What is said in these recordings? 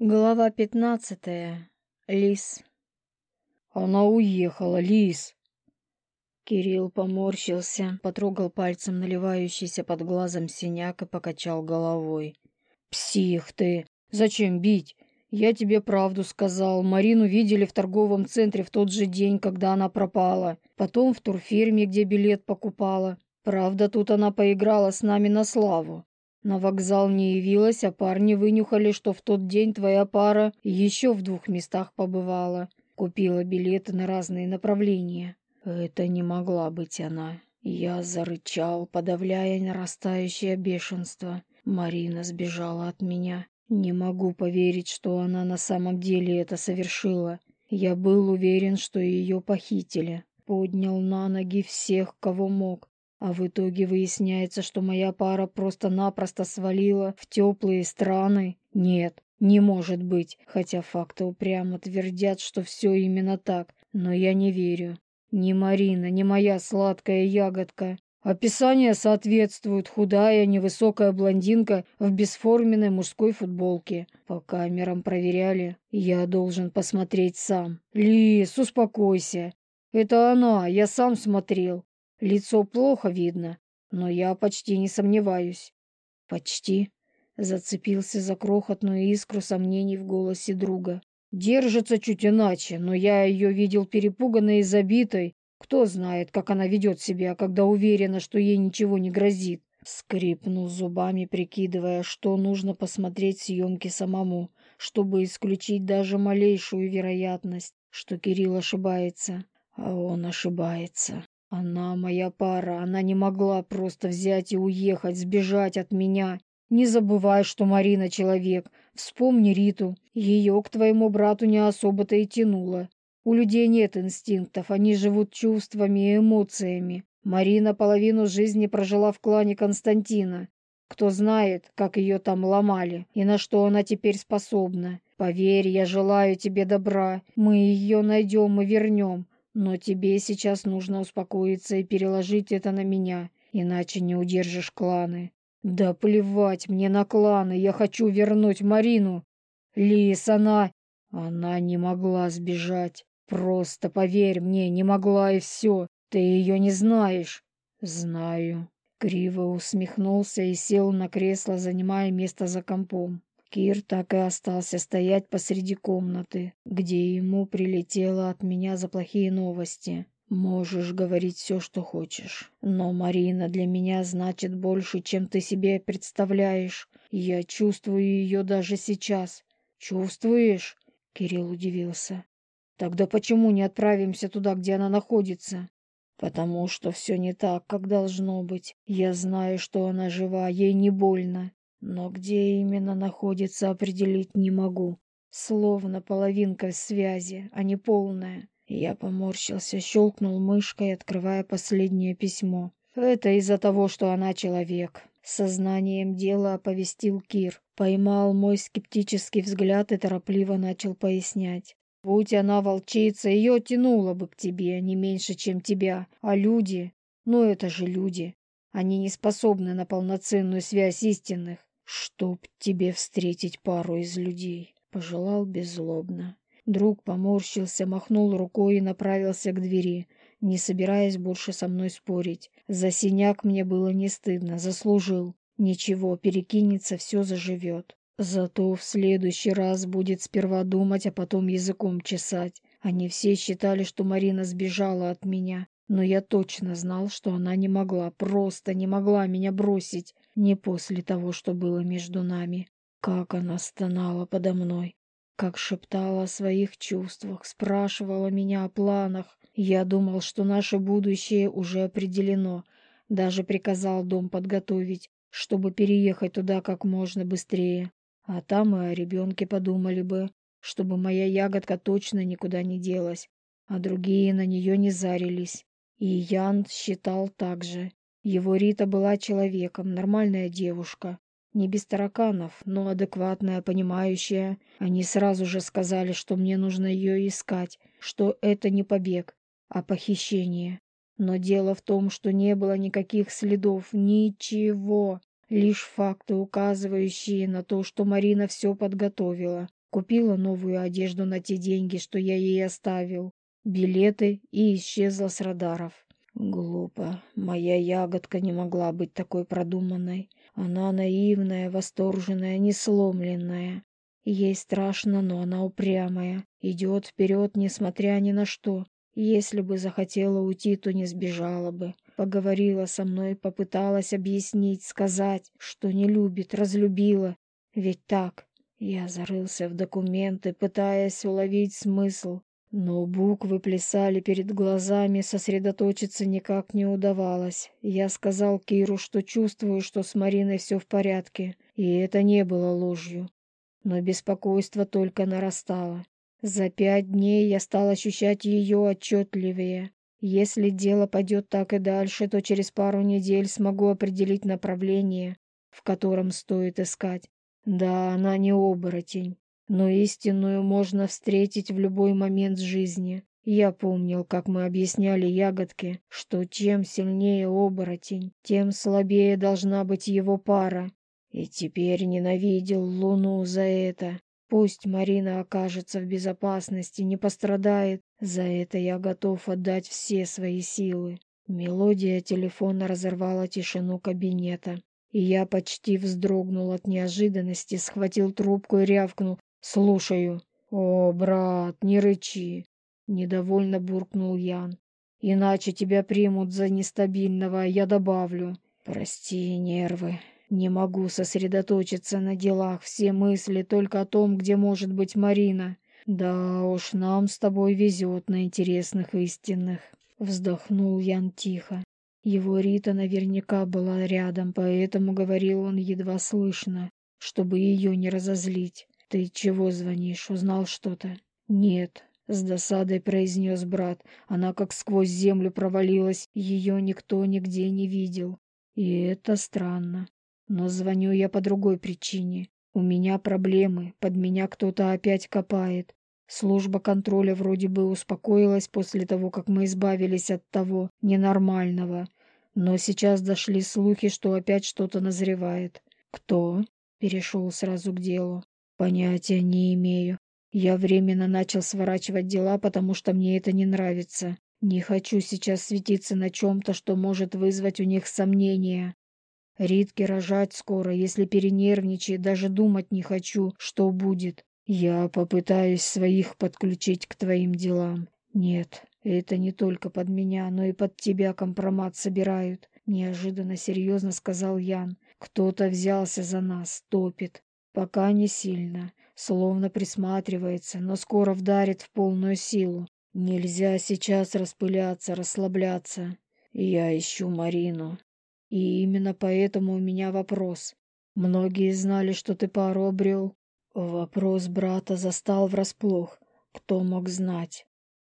Глава пятнадцатая. Лис. Она уехала, Лис. Кирилл поморщился, потрогал пальцем наливающийся под глазом синяк и покачал головой. Псих ты! Зачем бить? Я тебе правду сказал. Марину видели в торговом центре в тот же день, когда она пропала. Потом в турфирме, где билет покупала. Правда, тут она поиграла с нами на славу. На вокзал не явилась, а парни вынюхали, что в тот день твоя пара еще в двух местах побывала. Купила билеты на разные направления. Это не могла быть она. Я зарычал, подавляя нарастающее бешенство. Марина сбежала от меня. Не могу поверить, что она на самом деле это совершила. Я был уверен, что ее похитили. Поднял на ноги всех, кого мог. А в итоге выясняется, что моя пара просто-напросто свалила в теплые страны. Нет, не может быть, хотя факты упрямо твердят, что все именно так. Но я не верю. Ни Марина, ни моя сладкая ягодка. Описание соответствует худая, невысокая блондинка в бесформенной мужской футболке. По камерам проверяли. Я должен посмотреть сам. Лис, успокойся. Это она, я сам смотрел. Лицо плохо видно, но я почти не сомневаюсь. Почти. Зацепился за крохотную искру сомнений в голосе друга. Держится чуть иначе, но я ее видел перепуганной и забитой. Кто знает, как она ведет себя, когда уверена, что ей ничего не грозит. Скрипнул зубами, прикидывая, что нужно посмотреть съемки самому, чтобы исключить даже малейшую вероятность, что Кирилл ошибается. А он ошибается. Она моя пара, она не могла просто взять и уехать, сбежать от меня. Не забывай, что Марина человек. Вспомни Риту. Ее к твоему брату не особо-то и тянуло. У людей нет инстинктов, они живут чувствами и эмоциями. Марина половину жизни прожила в клане Константина. Кто знает, как ее там ломали и на что она теперь способна. Поверь, я желаю тебе добра. Мы ее найдем и вернем. Но тебе сейчас нужно успокоиться и переложить это на меня, иначе не удержишь кланы. Да плевать мне на кланы, я хочу вернуть Марину. Лис, она... Она не могла сбежать. Просто поверь мне, не могла и все. Ты ее не знаешь. Знаю. Криво усмехнулся и сел на кресло, занимая место за компом. Кир так и остался стоять посреди комнаты, где ему прилетело от меня за плохие новости. Можешь говорить все, что хочешь, но Марина для меня значит больше, чем ты себе представляешь. Я чувствую ее даже сейчас. Чувствуешь? Кирилл удивился. Тогда почему не отправимся туда, где она находится? Потому что все не так, как должно быть. Я знаю, что она жива, ей не больно. Но где именно находится, определить не могу. Словно половинка связи, а не полная. Я поморщился, щелкнул мышкой, открывая последнее письмо. Это из-за того, что она человек. Сознанием дела оповестил Кир. Поймал мой скептический взгляд и торопливо начал пояснять. Будь она волчица, ее тянуло бы к тебе не меньше, чем тебя. А люди... Ну это же люди. Они не способны на полноценную связь истинных. «Чтоб тебе встретить пару из людей», — пожелал беззлобно. Друг поморщился, махнул рукой и направился к двери, не собираясь больше со мной спорить. За синяк мне было не стыдно, заслужил. Ничего, перекинется, все заживет. Зато в следующий раз будет сперва думать, а потом языком чесать. Они все считали, что Марина сбежала от меня. Но я точно знал, что она не могла, просто не могла меня бросить. Не после того, что было между нами. Как она стонала подо мной. Как шептала о своих чувствах, спрашивала меня о планах. Я думал, что наше будущее уже определено. Даже приказал дом подготовить, чтобы переехать туда как можно быстрее. А там и о ребенке подумали бы, чтобы моя ягодка точно никуда не делась, а другие на нее не зарились. И Ян считал так же. Его Рита была человеком, нормальная девушка. Не без тараканов, но адекватная, понимающая. Они сразу же сказали, что мне нужно ее искать, что это не побег, а похищение. Но дело в том, что не было никаких следов, ничего. Лишь факты, указывающие на то, что Марина все подготовила. Купила новую одежду на те деньги, что я ей оставил, билеты и исчезла с радаров. Глупо. Моя ягодка не могла быть такой продуманной. Она наивная, восторженная, несломленная. Ей страшно, но она упрямая. Идет вперед, несмотря ни на что. Если бы захотела уйти, то не сбежала бы. Поговорила со мной, попыталась объяснить, сказать, что не любит, разлюбила. Ведь так. Я зарылся в документы, пытаясь уловить смысл. Но буквы плясали перед глазами, сосредоточиться никак не удавалось. Я сказал Киру, что чувствую, что с Мариной все в порядке, и это не было ложью. Но беспокойство только нарастало. За пять дней я стал ощущать ее отчетливее. Если дело пойдет так и дальше, то через пару недель смогу определить направление, в котором стоит искать. Да, она не оборотень, но истинную можно встретить в любой момент жизни. Я помнил, как мы объясняли ягодке, что чем сильнее оборотень, тем слабее должна быть его пара. И теперь ненавидел Луну за это. Пусть Марина окажется в безопасности, не пострадает. За это я готов отдать все свои силы. Мелодия телефона разорвала тишину кабинета. И я почти вздрогнул от неожиданности, схватил трубку и рявкнул. «Слушаю». «О, брат, не рычи!» — недовольно буркнул Ян. «Иначе тебя примут за нестабильного, а я добавлю». «Прости, нервы. Не могу сосредоточиться на делах. Все мысли только о том, где может быть Марина. Да уж, нам с тобой везет на интересных истинных». Вздохнул Ян тихо. Его Рита наверняка была рядом, поэтому говорил он едва слышно, чтобы ее не разозлить. «Ты чего звонишь? Узнал что-то?» «Нет», — с досадой произнес брат. Она как сквозь землю провалилась, ее никто нигде не видел. И это странно. Но звоню я по другой причине. У меня проблемы, под меня кто-то опять копает. Служба контроля вроде бы успокоилась после того, как мы избавились от того ненормального. Но сейчас дошли слухи, что опять что-то назревает. Кто? Перешел сразу к делу. Понятия не имею. Я временно начал сворачивать дела, потому что мне это не нравится. Не хочу сейчас светиться на чем-то, что может вызвать у них сомнения. Ритке рожать скоро, если перенервничает, даже думать не хочу, что будет. Я попытаюсь своих подключить к твоим делам. Нет, это не только под меня, но и под тебя компромат собирают. Неожиданно серьезно сказал Ян. Кто-то взялся за нас, топит. Пока не сильно, словно присматривается, но скоро вдарит в полную силу. Нельзя сейчас распыляться, расслабляться. Я ищу Марину. И именно поэтому у меня вопрос. Многие знали, что ты пару обрел. Вопрос брата застал врасплох. Кто мог знать?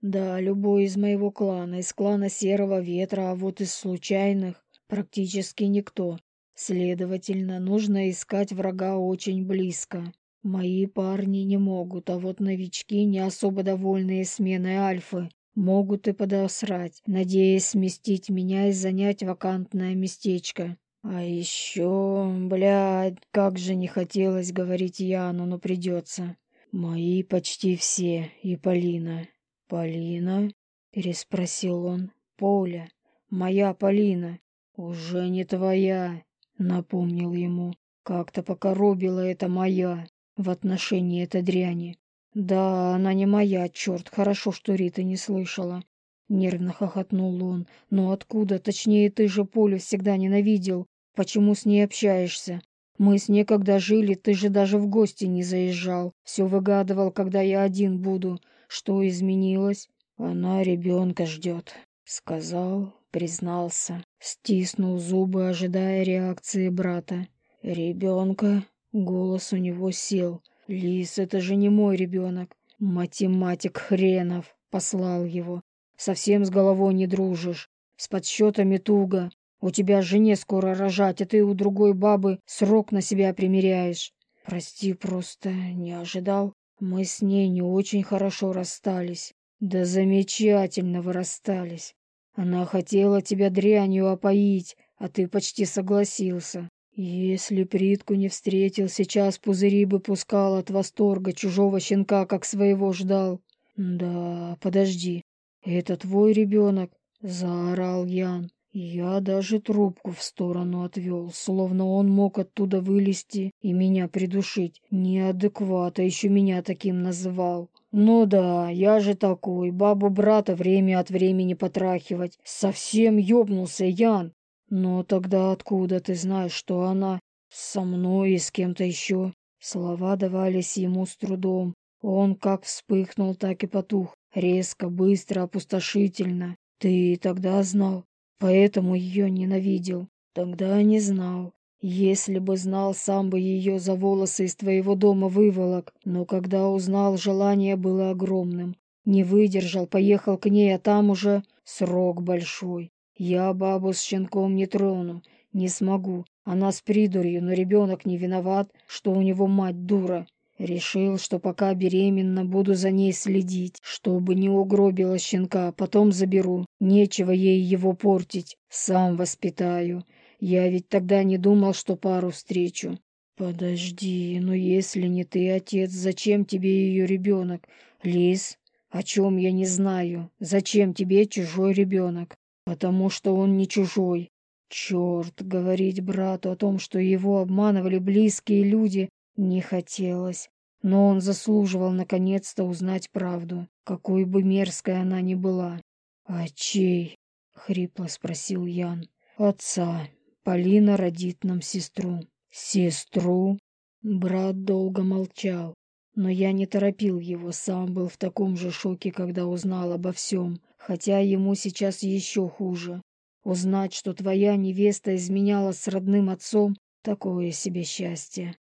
Да, любой из моего клана, из клана Серого Ветра, а вот из случайных практически никто. Следовательно, нужно искать врага очень близко. Мои парни не могут, а вот новички, не особо довольные сменой альфы, могут и подосрать, надеясь сместить меня и занять вакантное местечко. А еще, блядь, как же не хотелось говорить Яну, но придется. Мои почти все, и Полина. Полина? Переспросил он. Поля, моя Полина. Уже не твоя. Напомнил ему. Как-то покоробила это моя в отношении этой дряни. Да, она не моя, черт, хорошо, что Рита не слышала. Нервно хохотнул он. Но откуда? Точнее, ты же Полю всегда ненавидел. Почему с ней общаешься? Мы с ней когда жили, ты же даже в гости не заезжал. Все выгадывал, когда я один буду. Что изменилось? Она ребенка ждет. Сказал, признался, стиснул зубы, ожидая реакции брата. «Ребенка?» Голос у него сел. «Лис, это же не мой ребенок. Математик хренов!» Послал его. «Совсем с головой не дружишь. С подсчетами туго. У тебя жене скоро рожать, а ты у другой бабы срок на себя примеряешь. Прости, просто не ожидал. Мы с ней не очень хорошо расстались. Да замечательно вы расстались. Она хотела тебя дрянью опоить, а ты почти согласился. Если Притку не встретил, сейчас пузыри бы пускал от восторга чужого щенка, как своего ждал. Да, подожди, это твой ребенок? Заорал Ян. Я даже трубку в сторону отвел, словно он мог оттуда вылезти и меня придушить. Неадекват, а еще меня таким называл. Ну да, я же такой, бабу брата время от времени потрахивать. Совсем ёбнулся Ян. Но тогда откуда ты знаешь, что она со мной и с кем-то еще? Слова давались ему с трудом. Он как вспыхнул, так и потух. Резко, быстро, опустошительно. Ты тогда знал, поэтому ее ненавидел. Тогда не знал. Если бы знал, сам бы ее за волосы из твоего дома выволок. Но когда узнал, желание было огромным. Не выдержал, поехал к ней, а там уже срок большой. Я бабу с щенком не трону, не смогу. Она с придурью, но ребенок не виноват, что у него мать дура. Решил, что пока беременна, буду за ней следить, чтобы не угробила щенка, потом заберу. Нечего ей его портить, сам воспитаю. Я ведь тогда не думал, что пару встречу. Подожди, но если не ты отец, зачем тебе ее ребенок? Лис, о чем я не знаю. Зачем тебе чужой ребенок? потому что он не чужой. Черт, говорить брату о том, что его обманывали близкие люди, не хотелось. Но он заслуживал наконец-то узнать правду, какой бы мерзкой она ни была. «А чей?» — хрипло спросил Ян. «Отца. Полина родит нам сестру». «Сестру?» Брат долго молчал, но я не торопил его, сам был в таком же шоке, когда узнал обо всем хотя ему сейчас еще хуже. Узнать, что твоя невеста изменяла с родным отцом, такое себе счастье.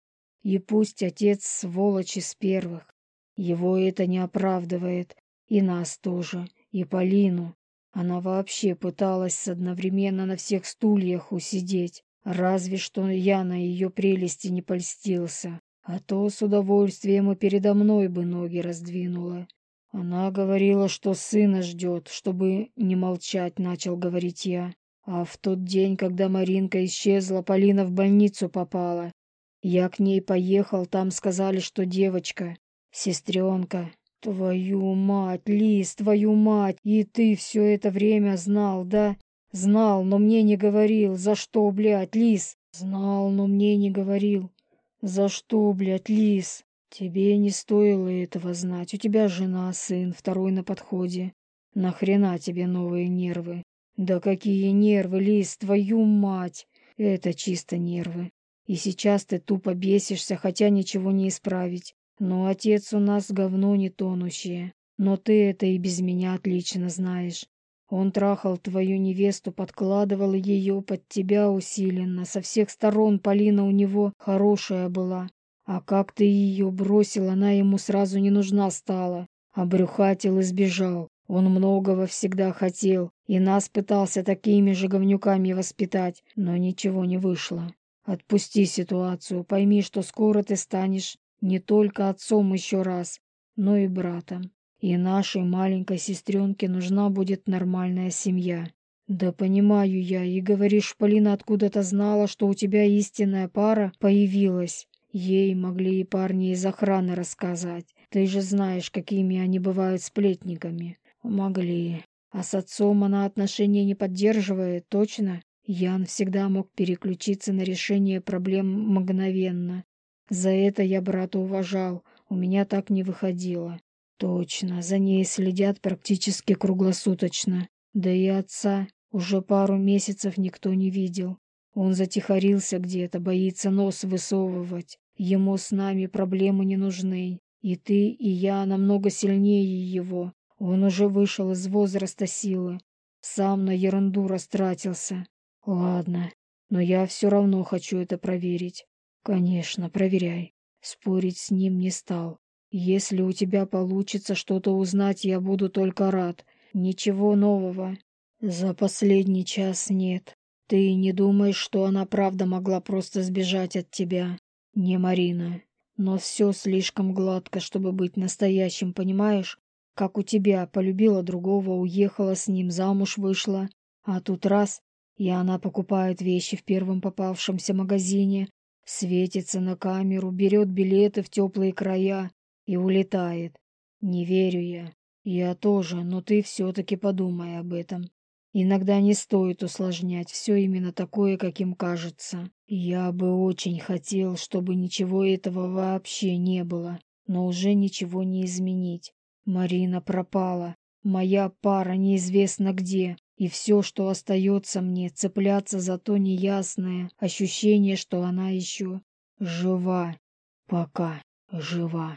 И пусть отец сволочь из первых. Его это не оправдывает. И нас тоже. И Полину. Она вообще пыталась одновременно на всех стульях усидеть. Разве что я на ее прелести не польстился. А то с удовольствием и передо мной бы ноги раздвинула. Она говорила, что сына ждет, чтобы не молчать, начал говорить я. А в тот день, когда Маринка исчезла, Полина в больницу попала. Я к ней поехал, там сказали, что девочка, сестренка. Твою мать, Лис, твою мать, и ты все это время знал, да? Знал, но мне не говорил. За что, блядь, Лис? Знал, но мне не говорил. За что, блядь, Лис? Тебе не стоило этого знать. У тебя жена, сын, второй на подходе. Нахрена тебе новые нервы? Да какие нервы, Лиз, твою мать! Это чисто нервы. И сейчас ты тупо бесишься, хотя ничего не исправить. Но отец у нас говно не тонущее. Но ты это и без меня отлично знаешь. Он трахал твою невесту, подкладывал ее под тебя усиленно. Со всех сторон Полина у него хорошая была. А как ты ее бросил, она ему сразу не нужна стала. Обрюхатил и сбежал. Он многого всегда хотел, и нас пытался такими же говнюками воспитать, но ничего не вышло. Отпусти ситуацию, пойми, что скоро ты станешь не только отцом еще раз, но и братом. И нашей маленькой сестренке нужна будет нормальная семья. Да понимаю я, и говоришь, Полина откуда-то знала, что у тебя истинная пара появилась. Ей могли и парни из охраны рассказать. Ты же знаешь, какими они бывают сплетниками. Могли. А с отцом она отношения не поддерживает, точно? Ян всегда мог переключиться на решение проблем мгновенно. За это я брата уважал. У меня так не выходило. Точно, за ней следят практически круглосуточно. Да и отца уже пару месяцев никто не видел. Он затихарился где-то, боится нос высовывать. Ему с нами проблемы не нужны. И ты, и я намного сильнее его. Он уже вышел из возраста силы. Сам на ерунду растратился. Ладно, но я все равно хочу это проверить. Конечно, проверяй. Спорить с ним не стал. Если у тебя получится что-то узнать, я буду только рад. Ничего нового. За последний час нет. Ты не думаешь, что она правда могла просто сбежать от тебя? Не Марина. Но все слишком гладко, чтобы быть настоящим, понимаешь? Как у тебя, полюбила другого, уехала с ним, замуж вышла. А тут раз и она покупает вещи в первом попавшемся магазине, светится на камеру, берет билеты в теплые края и улетает. Не верю я. Я тоже, но ты все-таки подумай об этом. Иногда не стоит усложнять все именно такое, каким кажется. Я бы очень хотел, чтобы ничего этого вообще не было, но уже ничего не изменить. Марина пропала. Моя пара неизвестно где. И все, что остается мне, цепляться за то неясное ощущение, что она еще жива. Пока жива.